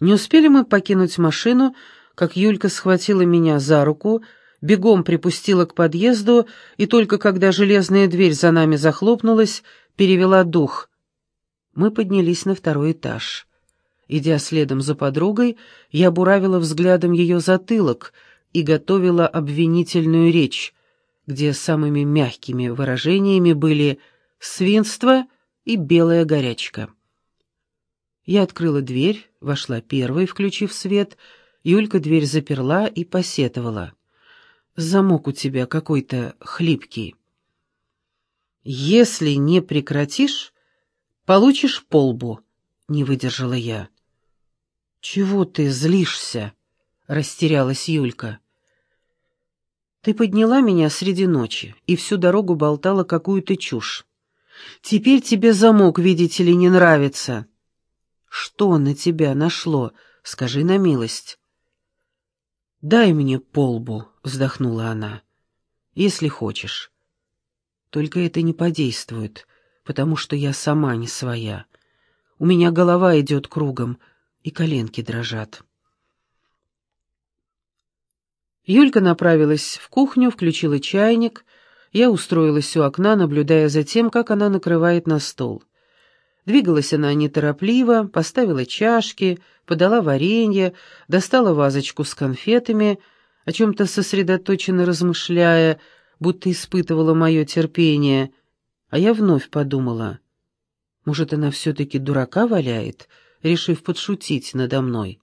Не успели мы покинуть машину, как Юлька схватила меня за руку, бегом припустила к подъезду и только когда железная дверь за нами захлопнулась, перевела дух. Мы поднялись на второй этаж. Идя следом за подругой, я буравила взглядом ее затылок и готовила обвинительную речь, где самыми мягкими выражениями были «свинство» и «белая горячка». Я открыла дверь, вошла первой, включив свет. Юлька дверь заперла и посетовала. «Замок у тебя какой-то хлипкий». «Если не прекратишь, получишь полбу», — не выдержала я. «Чего ты злишься?» — растерялась Юлька. «Ты подняла меня среди ночи и всю дорогу болтала какую-то чушь. Теперь тебе замок, видите ли, не нравится». Что на тебя нашло? Скажи на милость. «Дай мне полбу», — вздохнула она, — «если хочешь. Только это не подействует, потому что я сама не своя. У меня голова идет кругом, и коленки дрожат». Юлька направилась в кухню, включила чайник. Я устроилась у окна, наблюдая за тем, как она накрывает на стол. Двигалась она неторопливо, поставила чашки, подала варенье, достала вазочку с конфетами, о чем-то сосредоточенно размышляя, будто испытывала мое терпение. А я вновь подумала, может, она все-таки дурака валяет, решив подшутить надо мной.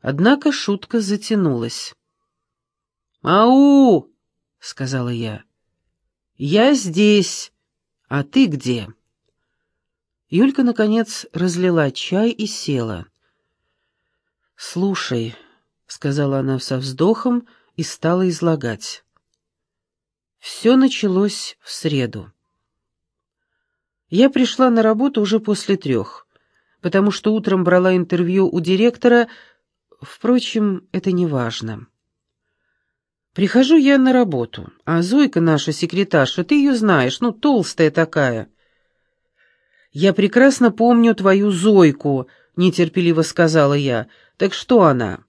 Однако шутка затянулась. «Ау!» — сказала я. «Я здесь, а ты где?» Юлька, наконец, разлила чай и села. «Слушай», — сказала она со вздохом и стала излагать. Все началось в среду. Я пришла на работу уже после трех, потому что утром брала интервью у директора, впрочем, это не важно. Прихожу я на работу, а Зойка наша секретарша, ты ее знаешь, ну, толстая такая — «Я прекрасно помню твою Зойку», — нетерпеливо сказала я. «Так что она?»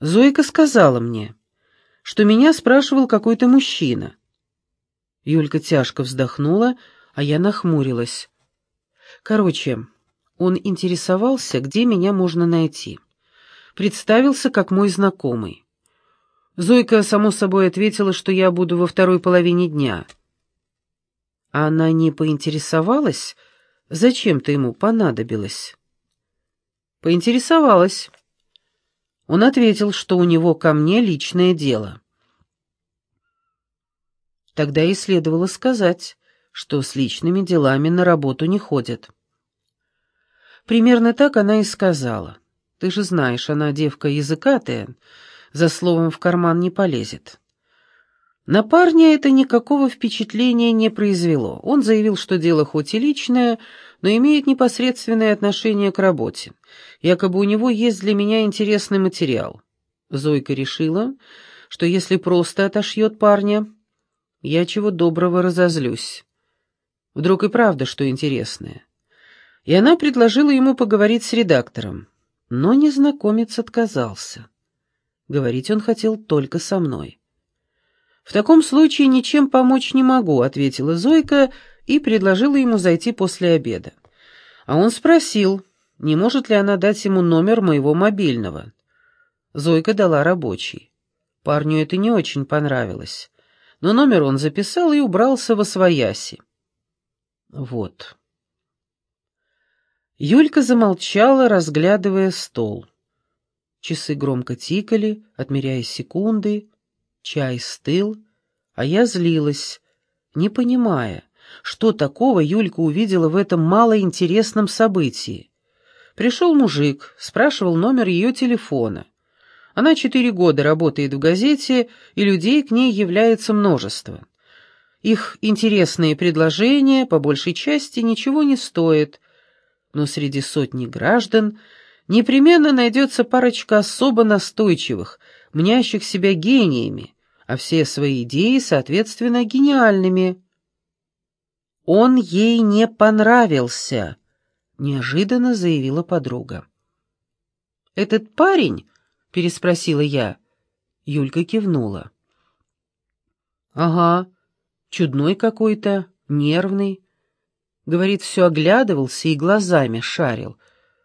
Зойка сказала мне, что меня спрашивал какой-то мужчина. Юлька тяжко вздохнула, а я нахмурилась. Короче, он интересовался, где меня можно найти. Представился как мой знакомый. Зойка, само собой, ответила, что я буду во второй половине дня — а она не поинтересовалась, зачем ты ему понадобилась? Поинтересовалась. Он ответил, что у него ко мне личное дело. Тогда и следовало сказать, что с личными делами на работу не ходят. Примерно так она и сказала. Ты же знаешь, она девка языкатая, за словом в карман не полезет. На парня это никакого впечатления не произвело. Он заявил, что дело хоть и личное, но имеет непосредственное отношение к работе. Якобы у него есть для меня интересный материал. Зойка решила, что если просто отошьет парня, я чего доброго разозлюсь. Вдруг и правда что интересное. И она предложила ему поговорить с редактором. Но незнакомец отказался. Говорить он хотел только со мной. «В таком случае ничем помочь не могу», — ответила Зойка и предложила ему зайти после обеда. А он спросил, не может ли она дать ему номер моего мобильного. Зойка дала рабочий. Парню это не очень понравилось, но номер он записал и убрался во свояси. Вот. Юлька замолчала, разглядывая стол. Часы громко тикали, отмеряя секунды, Чай стыл, а я злилась, не понимая, что такого Юлька увидела в этом малоинтересном событии. Пришел мужик, спрашивал номер ее телефона. Она четыре года работает в газете, и людей к ней является множество. Их интересные предложения, по большей части, ничего не стоят, но среди сотни граждан непременно найдется парочка особо настойчивых, мнящих себя гениями, а все свои идеи, соответственно, гениальными. «Он ей не понравился», — неожиданно заявила подруга. «Этот парень?» — переспросила я. Юлька кивнула. «Ага, чудной какой-то, нервный. Говорит, все оглядывался и глазами шарил,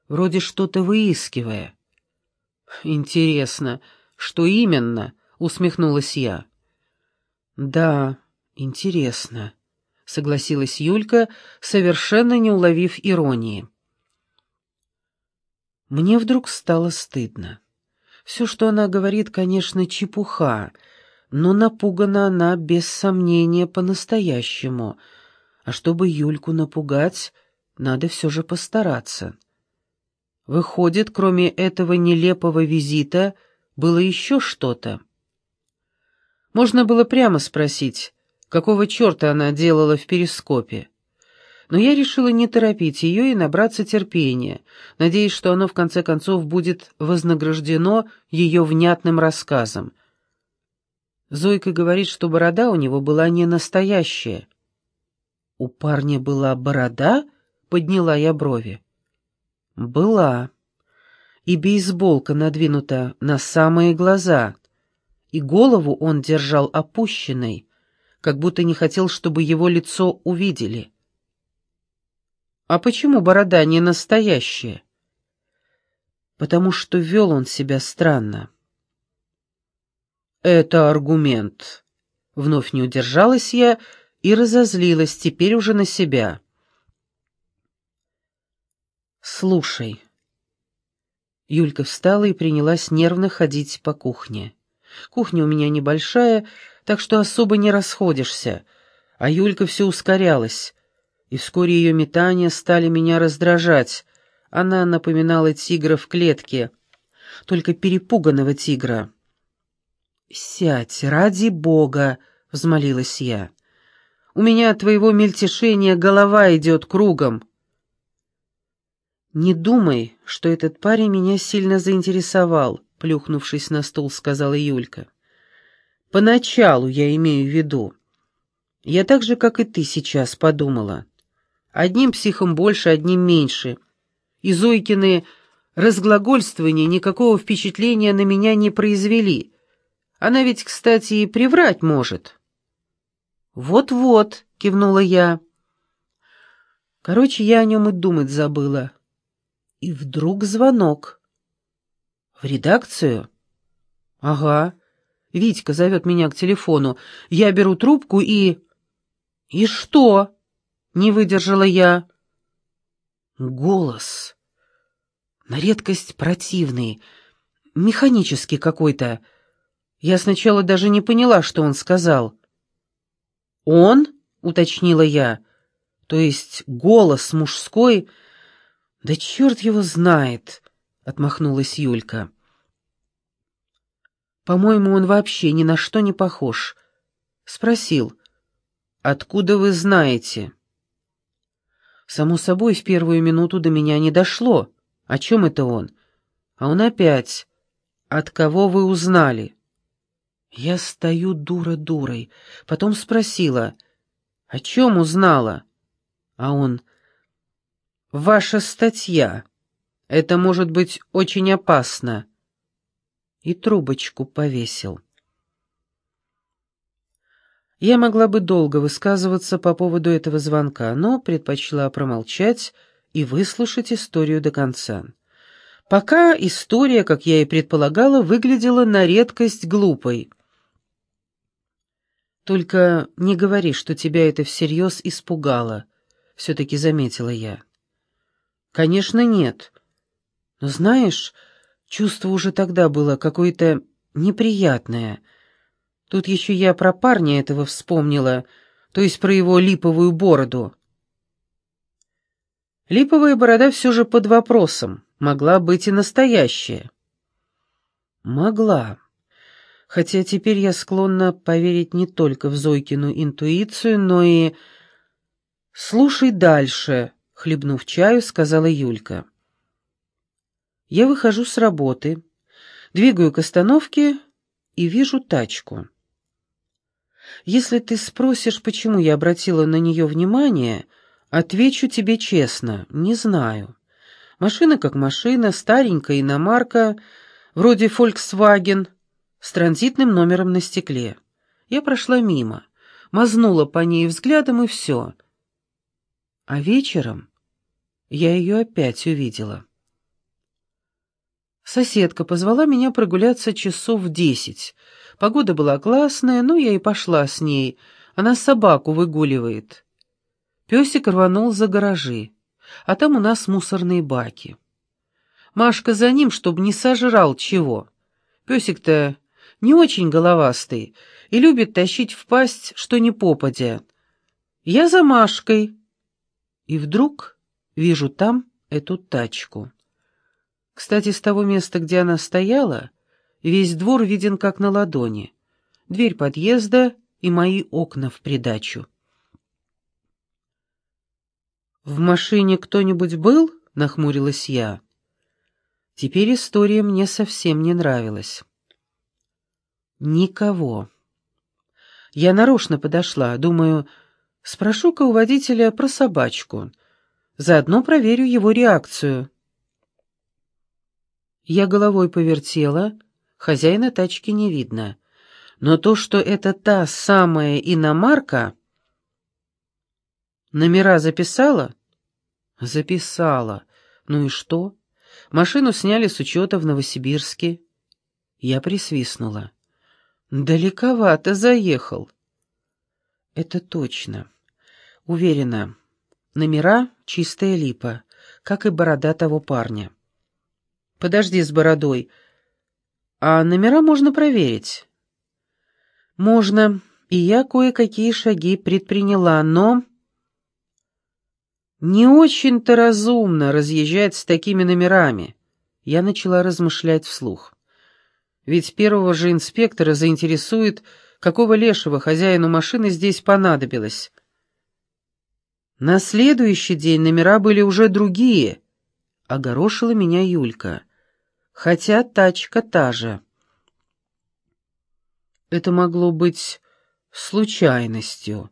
вроде что-то выискивая». «Интересно, что именно?» — усмехнулась я. «Да, интересно», — согласилась Юлька, совершенно не уловив иронии. Мне вдруг стало стыдно. Все, что она говорит, конечно, чепуха, но напугана она, без сомнения, по-настоящему. А чтобы Юльку напугать, надо все же постараться. Выходит, кроме этого нелепого визита, было еще что-то. Можно было прямо спросить, какого черта она делала в перископе. Но я решила не торопить ее и набраться терпения, надеясь, что оно в конце концов будет вознаграждено ее внятным рассказом. Зойка говорит, что борода у него была не настоящая. «У парня была борода?» — подняла я брови. «Была. И бейсболка надвинута на самые глаза, и голову он держал опущенной, как будто не хотел, чтобы его лицо увидели». «А почему борода не настоящая?» «Потому что вел он себя странно». «Это аргумент». Вновь не удержалась я и разозлилась, теперь уже на себя. «Слушай». Юлька встала и принялась нервно ходить по кухне. Кухня у меня небольшая, так что особо не расходишься, а Юлька все ускорялась и вскоре ее метания стали меня раздражать. Она напоминала тигра в клетке, только перепуганного тигра. «Сядь, ради бога!» — взмолилась я. «У меня от твоего мельтешения голова идет кругом». «Не думай, что этот парень меня сильно заинтересовал», — плюхнувшись на стул, сказала Юлька. «Поначалу я имею в виду. Я так же, как и ты сейчас, подумала. Одним психом больше, одним меньше. И Зойкины разглагольствования никакого впечатления на меня не произвели. Она ведь, кстати, и приврать может. «Вот-вот», — кивнула я. Короче, я о нем и думать забыла. И вдруг звонок. «В редакцию?» «Ага. Витька зовет меня к телефону. Я беру трубку и...» «И что?» Не выдержала я. Голос. На редкость противный, механический какой-то. Я сначала даже не поняла, что он сказал. «Он?» — уточнила я. «То есть голос мужской?» «Да черт его знает!» — отмахнулась Юлька. «По-моему, он вообще ни на что не похож». Спросил, «Откуда вы знаете?» Само собой, в первую минуту до меня не дошло. О чем это он? А он опять. От кого вы узнали? Я стою дура дурой. Потом спросила. О чем узнала? А он. Ваша статья. Это может быть очень опасно. И трубочку повесил. Я могла бы долго высказываться по поводу этого звонка, но предпочла промолчать и выслушать историю до конца. Пока история, как я и предполагала, выглядела на редкость глупой. «Только не говори, что тебя это всерьез испугало», — все-таки заметила я. «Конечно, нет. Но знаешь, чувство уже тогда было какое-то неприятное» Тут еще я про парня этого вспомнила, то есть про его липовую бороду. Липовая борода все же под вопросом, могла быть и настоящая. Могла. Хотя теперь я склонна поверить не только в Зойкину интуицию, но и... «Слушай дальше», — хлебнув чаю, сказала Юлька. Я выхожу с работы, двигаю к остановке и вижу тачку. Если ты спросишь, почему я обратила на нее внимание, отвечу тебе честно, не знаю. Машина как машина, старенькая иномарка, вроде Volkswagen, с транзитным номером на стекле. Я прошла мимо, мазнула по ней взглядом и все. А вечером я ее опять увидела. Соседка позвала меня прогуляться часов десять. Погода была классная, но я и пошла с ней. Она собаку выгуливает. Песик рванул за гаражи, а там у нас мусорные баки. Машка за ним, чтобы не сожрал чего. Песик-то не очень головастый и любит тащить в пасть, что не попадя. Я за Машкой. И вдруг вижу там эту тачку. Кстати, с того места, где она стояла, весь двор виден как на ладони. Дверь подъезда и мои окна в придачу. «В машине кто-нибудь был?» — нахмурилась я. Теперь история мне совсем не нравилась. Никого. Я нарочно подошла, думаю, спрошу-ка у водителя про собачку. Заодно проверю его реакцию. Я головой повертела, хозяина тачки не видно. Но то, что это та самая иномарка... Номера записала? Записала. Ну и что? Машину сняли с учета в Новосибирске. Я присвистнула. Далековато заехал. Это точно. Уверена. Номера — чистая липа, как и борода того парня. Подожди с бородой. А номера можно проверить. Можно, и я кое-какие шаги предприняла, но... Не очень-то разумно разъезжать с такими номерами. Я начала размышлять вслух. Ведь первого же инспектора заинтересует, какого лешего хозяину машины здесь понадобилось. На следующий день номера были уже другие. Огорошила меня Юлька. Хотя тачка та же. Это могло быть случайностью,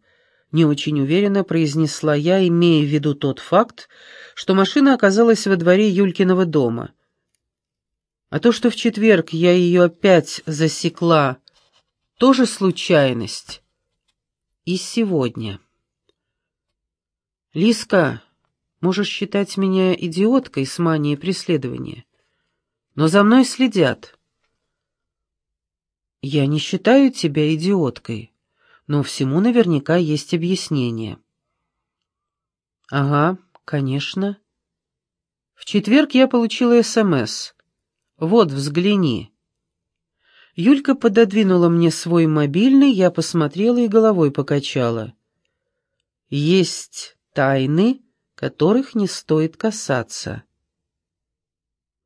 не очень уверенно произнесла я, имея в виду тот факт, что машина оказалась во дворе Юлькиного дома. А то, что в четверг я ее опять засекла, тоже случайность. И сегодня. Лиска, можешь считать меня идиоткой с манией преследования, но за мной следят. Я не считаю тебя идиоткой но всему наверняка есть объяснение. Ага, конечно. В четверг я получила СМС. Вот, взгляни. Юлька пододвинула мне свой мобильный, я посмотрела и головой покачала. Есть тайны, которых не стоит касаться.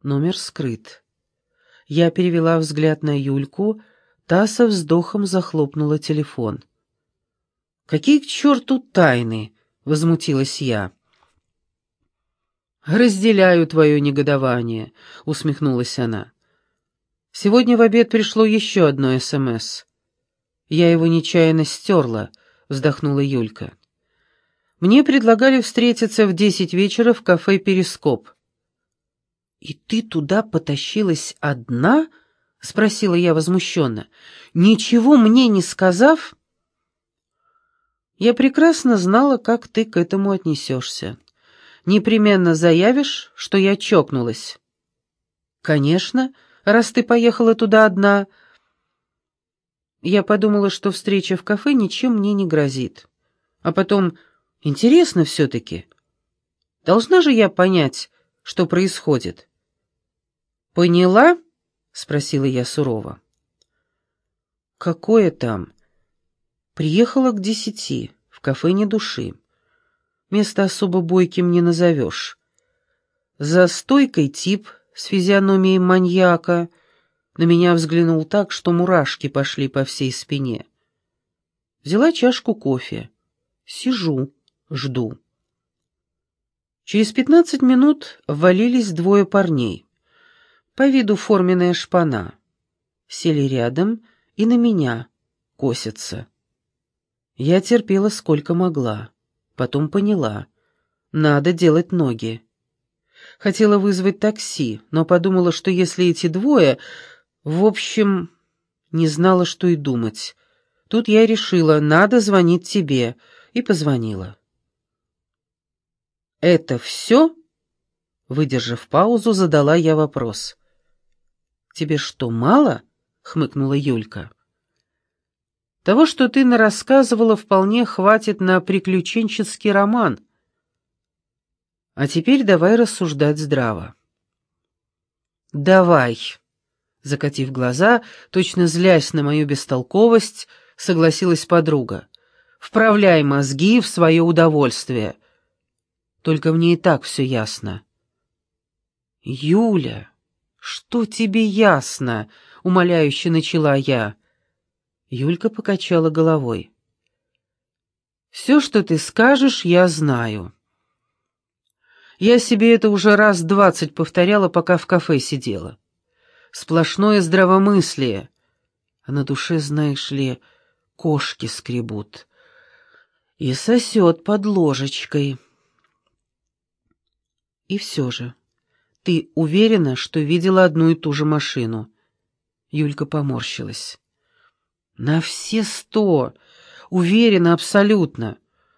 Номер скрыт. Я перевела взгляд на Юльку, та со вздохом захлопнула телефон. «Какие к черту тайны?» — возмутилась я. «Разделяю твое негодование», — усмехнулась она. «Сегодня в обед пришло еще одно СМС. Я его нечаянно стерла», — вздохнула Юлька. «Мне предлагали встретиться в десять вечера в кафе «Перископ». «И ты туда потащилась одна?» — спросила я возмущенно. «Ничего мне не сказав?» Я прекрасно знала, как ты к этому отнесешься. Непременно заявишь, что я чокнулась. Конечно, раз ты поехала туда одна. Я подумала, что встреча в кафе ничем мне не грозит. А потом, интересно все-таки. Должна же я понять, что происходит. «Поняла?» — спросила я сурово. «Какое там?» Приехала к десяти, в кафе ни души. Место особо бойким не назовешь. За стойкой тип с физиономией маньяка на меня взглянул так, что мурашки пошли по всей спине. Взяла чашку кофе. Сижу, жду. Через пятнадцать минут ввалились двое парней. По виду форменная шпана. Сели рядом и на меня косятся. Я терпела сколько могла. Потом поняла. Надо делать ноги. Хотела вызвать такси, но подумала, что если эти двое... В общем, не знала, что и думать. Тут я решила, надо звонить тебе, и позвонила. «Это все?» Выдержав паузу, задала я вопрос. «Тебе что, мало?» — хмыкнула Юлька. «Того, что ты нарассказывала, вполне хватит на приключенческий роман. А теперь давай рассуждать здраво». «Давай», — закатив глаза, точно злясь на мою бестолковость, согласилась подруга. «Вправляй мозги в свое удовольствие. Только мне и так все ясно». «Юля, что тебе ясно?» — умоляюще начала я. Юлька покачала головой. «Все, что ты скажешь, я знаю». Я себе это уже раз двадцать повторяла, пока в кафе сидела. Сплошное здравомыслие. А на душе, знаешь ли, кошки скребут. И сосет под ложечкой. И все же... «Ты уверена, что видела одну и ту же машину?» Юлька поморщилась. «На все сто! Уверена абсолютно.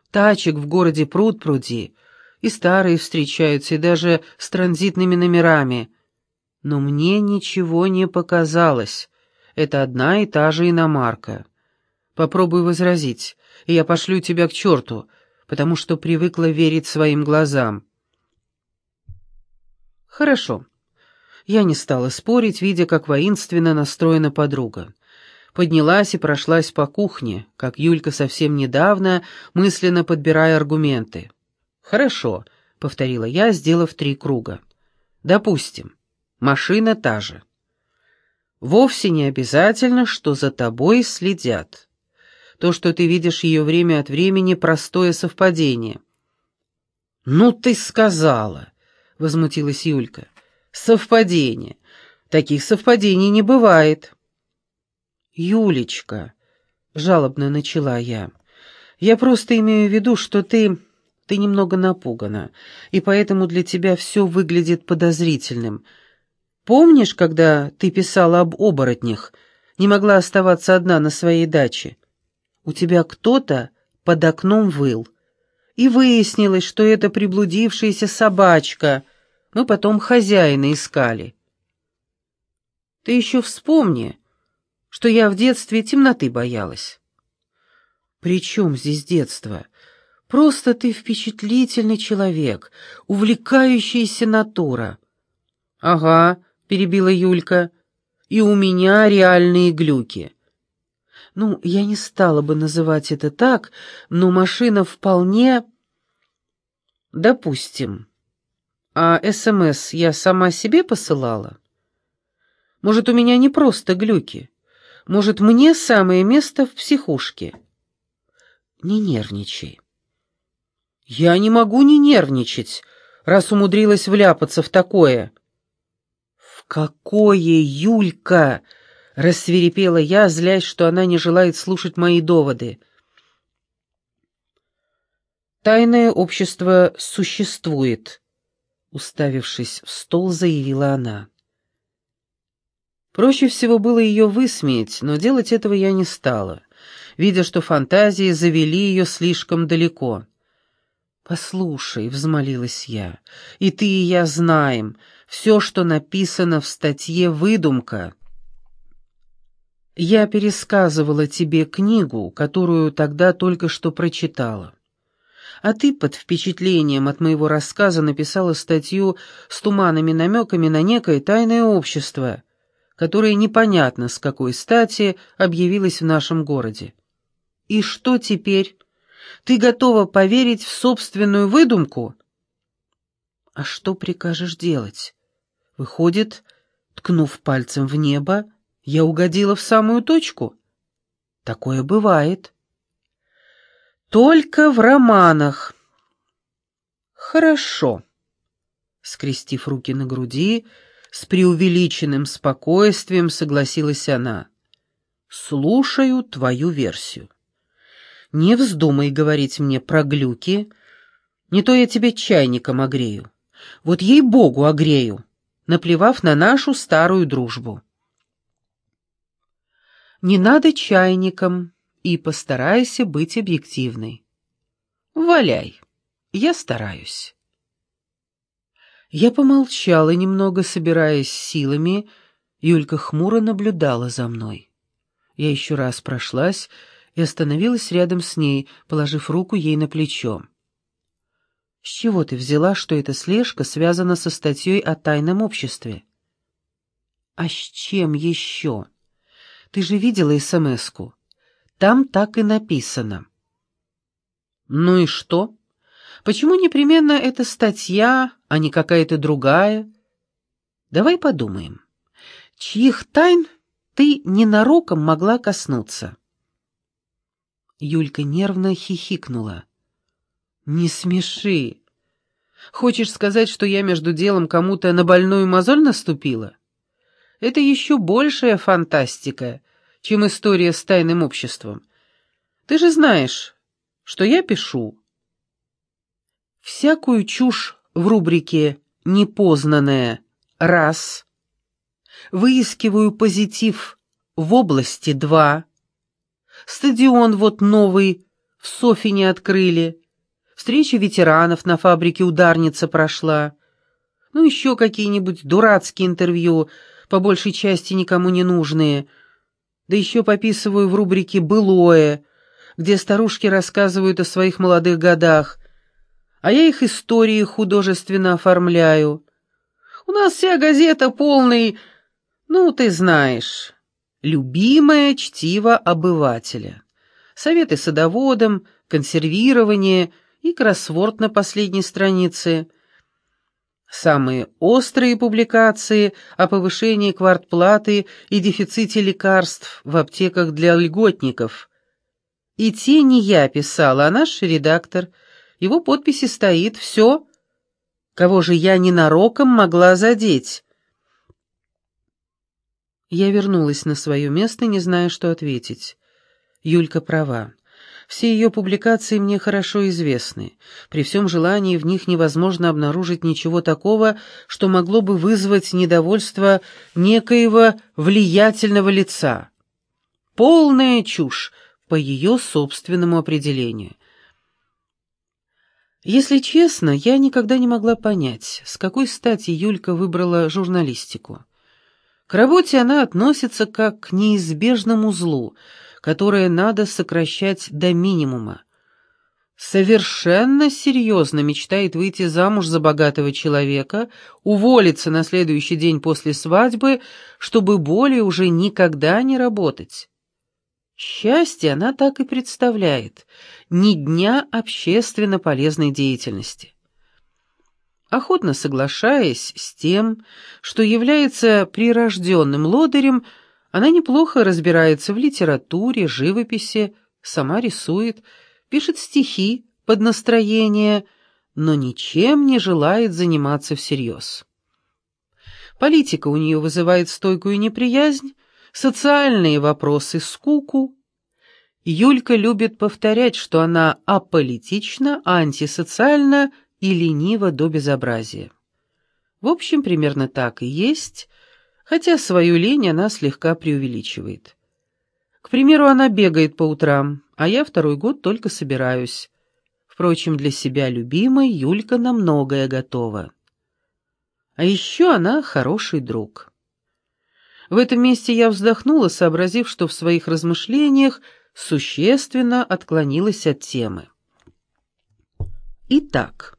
Тачек в городе пруд-пруди. И старые встречаются, и даже с транзитными номерами. Но мне ничего не показалось. Это одна и та же иномарка. Попробуй возразить, и я пошлю тебя к черту, потому что привыкла верить своим глазам». «Хорошо». Я не стала спорить, видя, как воинственно настроена подруга. Поднялась и прошлась по кухне, как Юлька совсем недавно, мысленно подбирая аргументы. «Хорошо», — повторила я, сделав три круга. «Допустим, машина та же. Вовсе не обязательно, что за тобой следят. То, что ты видишь ее время от времени, простое совпадение». «Ну ты сказала!» — возмутилась Юлька. «Совпадение. Таких совпадений не бывает». «Юлечка», — жалобно начала я, — «я просто имею в виду, что ты... ты немного напугана, и поэтому для тебя все выглядит подозрительным. Помнишь, когда ты писала об оборотнях, не могла оставаться одна на своей даче? У тебя кто-то под окном выл» и выяснилось, что это приблудившаяся собачка. Мы потом хозяина искали. Ты еще вспомни, что я в детстве темноты боялась. При чем здесь детство? Просто ты впечатлительный человек, увлекающаяся натура. Ага, перебила Юлька, и у меня реальные глюки. Ну, я не стала бы называть это так, но машина вполне... Допустим. А СМС я сама себе посылала? Может, у меня не просто глюки? Может, мне самое место в психушке? Не нервничай. Я не могу не нервничать, раз умудрилась вляпаться в такое. В какое, Юлька? Рассверепела я, злясь, что она не желает слушать мои доводы. «Тайное общество существует», — уставившись в стол, заявила она. Проще всего было ее высмеять, но делать этого я не стала, видя, что фантазии завели ее слишком далеко. «Послушай», — взмолилась я, — «и ты, и я знаем, все, что написано в статье, выдумка». Я пересказывала тебе книгу, которую тогда только что прочитала. А ты под впечатлением от моего рассказа написала статью с туманными намеками на некое тайное общество, которое непонятно с какой стати объявилось в нашем городе. И что теперь? Ты готова поверить в собственную выдумку? А что прикажешь делать? Выходит, ткнув пальцем в небо, я угодила в самую точку? Такое бывает. Только в романах. Хорошо. Скрестив руки на груди, с преувеличенным спокойствием согласилась она. Слушаю твою версию. Не вздумай говорить мне про глюки, не то я тебе чайником огрею. Вот ей-богу огрею, наплевав на нашу старую дружбу. Не надо чайником и постарайся быть объективной. Валяй, я стараюсь. Я помолчала немного, собираясь силами, Юлька хмуро наблюдала за мной. Я еще раз прошлась и остановилась рядом с ней, положив руку ей на плечо. «С чего ты взяла, что эта слежка связана со статьей о тайном обществе?» «А с чем еще? Ты же видела СМС-ку. Там так и написано». «Ну и что? Почему непременно эта статья, а не какая-то другая? Давай подумаем. Чьих тайн ты ненароком могла коснуться?» Юлька нервно хихикнула. «Не смеши. Хочешь сказать, что я между делом кому-то на больную мозоль наступила? Это еще большая фантастика, чем история с тайным обществом. Ты же знаешь, что я пишу. Всякую чушь в рубрике «Непознанное» раз, выискиваю позитив в области два, стадион вот новый в Софине открыли, Встреча ветеранов на фабрике «Ударница» прошла. Ну, еще какие-нибудь дурацкие интервью, по большей части никому не нужные. Да еще пописываю в рубрике «Былое», где старушки рассказывают о своих молодых годах, а я их истории художественно оформляю. У нас вся газета полный, ну, ты знаешь, любимое чтиво обывателя. Советы садоводам, консервирование — и кроссворд на последней странице. Самые острые публикации о повышении квартплаты и дефиците лекарств в аптеках для льготников. И те не я писала, а наш редактор. Его подписи стоит «Все». Кого же я ненароком могла задеть? Я вернулась на свое место, не зная, что ответить. Юлька права. Все ее публикации мне хорошо известны. При всем желании в них невозможно обнаружить ничего такого, что могло бы вызвать недовольство некоего влиятельного лица. Полная чушь по ее собственному определению. Если честно, я никогда не могла понять, с какой стати Юлька выбрала журналистику. К работе она относится как к неизбежному злу — которое надо сокращать до минимума. Совершенно серьезно мечтает выйти замуж за богатого человека, уволиться на следующий день после свадьбы, чтобы более уже никогда не работать. Счастье она так и представляет, ни дня общественно полезной деятельности. Охотно соглашаясь с тем, что является прирожденным лодырем, она неплохо разбирается в литературе, живописи, сама рисует, пишет стихи под настроение, но ничем не желает заниматься всерьез. Политика у нее вызывает стойкую неприязнь, социальные вопросы — скуку. Юлька любит повторять, что она аполитична, антисоциальна и ленива до безобразия. В общем, примерно так и есть, хотя свою лень она слегка преувеличивает. К примеру, она бегает по утрам, а я второй год только собираюсь. Впрочем, для себя любимой Юлька на многое готова. А еще она хороший друг. В этом месте я вздохнула, сообразив, что в своих размышлениях существенно отклонилась от темы. Итак,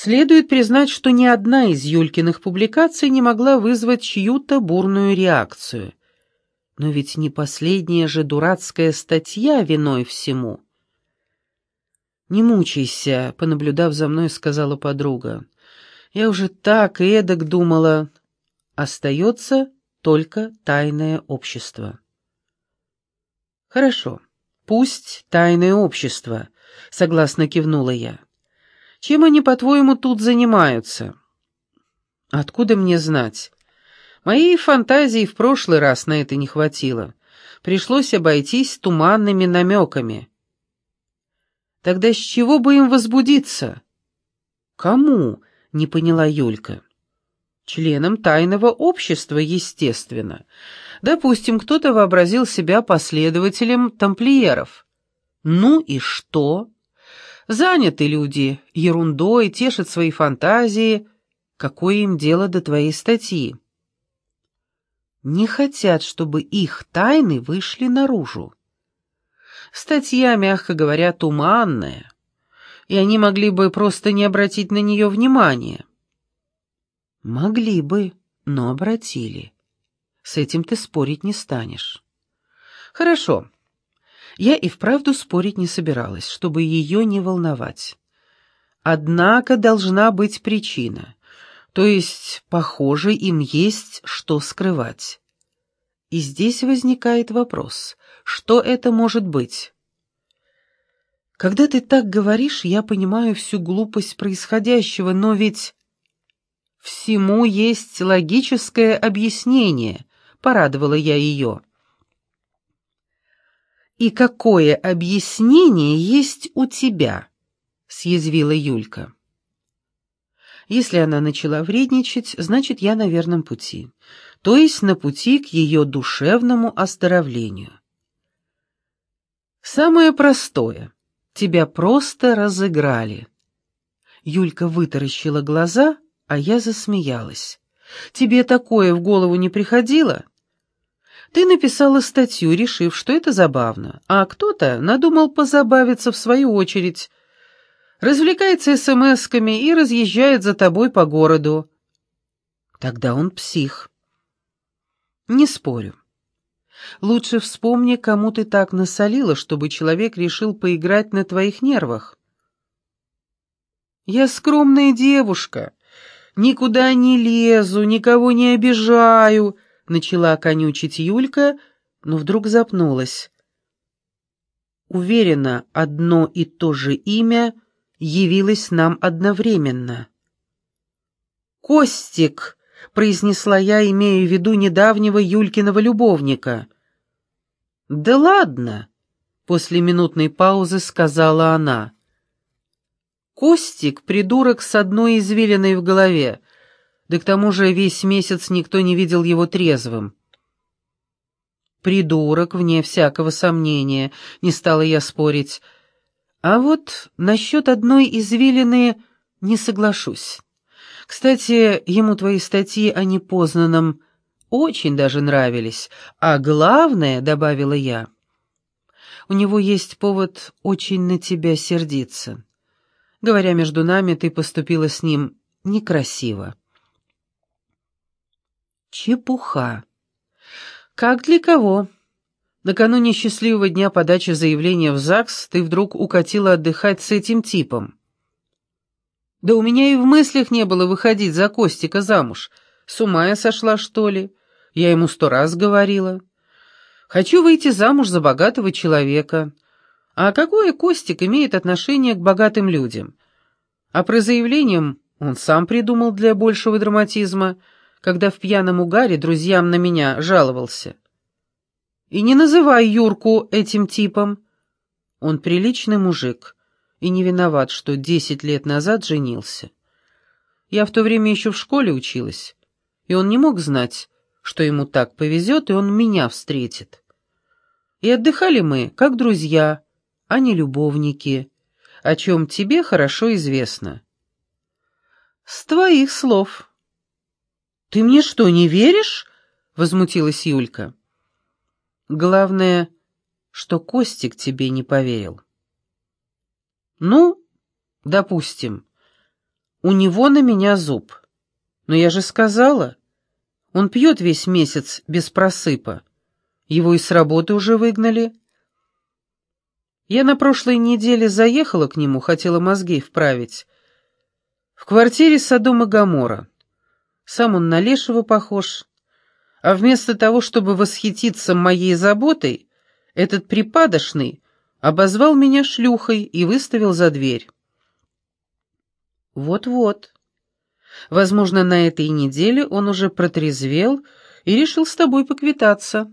Следует признать, что ни одна из Юлькиных публикаций не могла вызвать чью-то бурную реакцию. Но ведь не последняя же дурацкая статья виной всему. «Не мучайся», — понаблюдав за мной, сказала подруга. «Я уже так и эдак думала. Остается только тайное общество». «Хорошо, пусть тайное общество», — согласно кивнула я. Чем они, по-твоему, тут занимаются?» «Откуда мне знать? Моей фантазии в прошлый раз на это не хватило. Пришлось обойтись туманными намеками». «Тогда с чего бы им возбудиться?» «Кому?» — не поняла Юлька. Членом тайного общества, естественно. Допустим, кто-то вообразил себя последователем тамплиеров. Ну и что? Заняты люди ерундой, тешат свои фантазии. Какое им дело до твоей статьи? Не хотят, чтобы их тайны вышли наружу. Статья, мягко говоря, туманная, и они могли бы просто не обратить на нее внимания. Могли бы, но обратили. С этим ты спорить не станешь. Хорошо. Я и вправду спорить не собиралась, чтобы ее не волновать. Однако должна быть причина. То есть, похоже, им есть что скрывать. И здесь возникает вопрос, что это может быть? Когда ты так говоришь, я понимаю всю глупость происходящего, но ведь... Всему есть логическое объяснение, порадовала я ее. «И какое объяснение есть у тебя?» — съязвила Юлька. Если она начала вредничать, значит, я на верном пути, то есть на пути к ее душевному оздоровлению. Самое простое. Тебя просто разыграли. Юлька вытаращила глаза, а я засмеялась. Тебе такое в голову не приходило? Ты написала статью, решив, что это забавно, а кто-то надумал позабавиться в свою очередь, развлекается смс-ками и разъезжает за тобой по городу. Тогда он псих. Не спорю. Лучше вспомни, кому ты так насолила, чтобы человек решил поиграть на твоих нервах. Я скромная девушка, никуда не лезу, никого не обижаю, — начала конючить Юлька, но вдруг запнулась. Уверена, одно и то же имя явилось нам одновременно. «Костик!» — произнесла я, имея в виду недавнего Юлькиного любовника. «Да ладно!» — после минутной паузы сказала она. «Костик — придурок с одной извилиной в голове, да к тому же весь месяц никто не видел его трезвым. Придурок, вне всякого сомнения, не стала я спорить. А вот насчет одной извилины не соглашусь. Кстати, ему твои статьи о непознанном очень даже нравились, а главное, — добавила я, — у него есть повод очень на тебя сердиться. Говоря между нами, ты поступила с ним некрасиво. Чепуха. Как для кого? Накануне счастливого дня подачи заявления в ЗАГС ты вдруг укатила отдыхать с этим типом. Да у меня и в мыслях не было выходить за Костика замуж. С ума я сошла, что ли? Я ему сто раз говорила. Хочу выйти замуж за богатого человека. А какое Костик имеет отношение к богатым людям? А про заявлением он сам придумал для большего драматизма — когда в пьяном угаре друзьям на меня жаловался. И не называй Юрку этим типом. Он приличный мужик и не виноват, что десять лет назад женился. Я в то время еще в школе училась, и он не мог знать, что ему так повезет, и он меня встретит. И отдыхали мы, как друзья, а не любовники, о чем тебе хорошо известно. С твоих слов. «Ты мне что, не веришь?» — возмутилась Юлька. «Главное, что Костик тебе не поверил». «Ну, допустим, у него на меня зуб. Но я же сказала, он пьет весь месяц без просыпа. Его и с работы уже выгнали». Я на прошлой неделе заехала к нему, хотела мозги вправить. В квартире Содома Гамора. Сам он на лешего похож. А вместо того, чтобы восхититься моей заботой, этот припадочный обозвал меня шлюхой и выставил за дверь. Вот-вот. Возможно, на этой неделе он уже протрезвел и решил с тобой поквитаться.